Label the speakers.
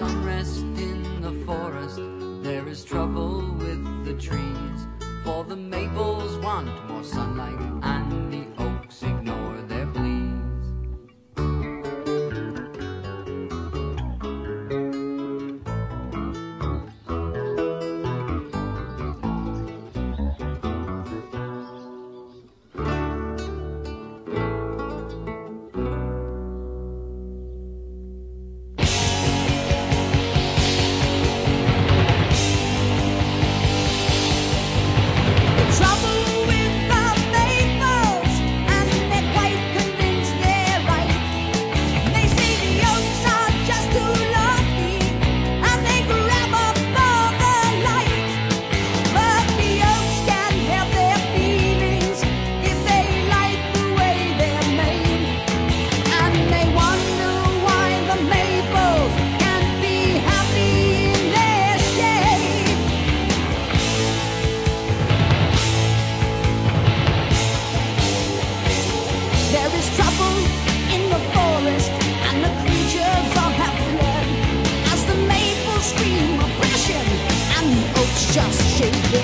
Speaker 1: unrest in the forest, there is trouble with the trees, for the maples want more sunlight.
Speaker 2: just shake